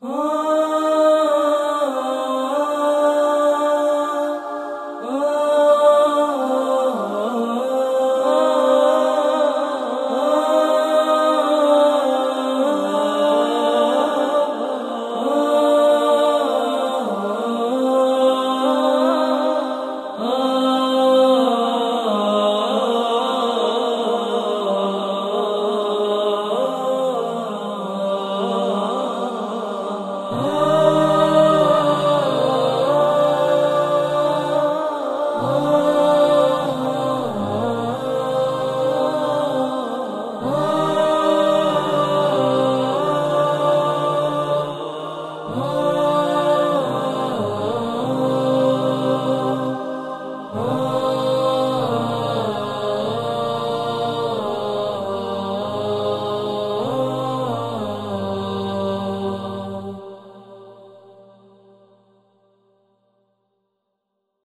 Oh.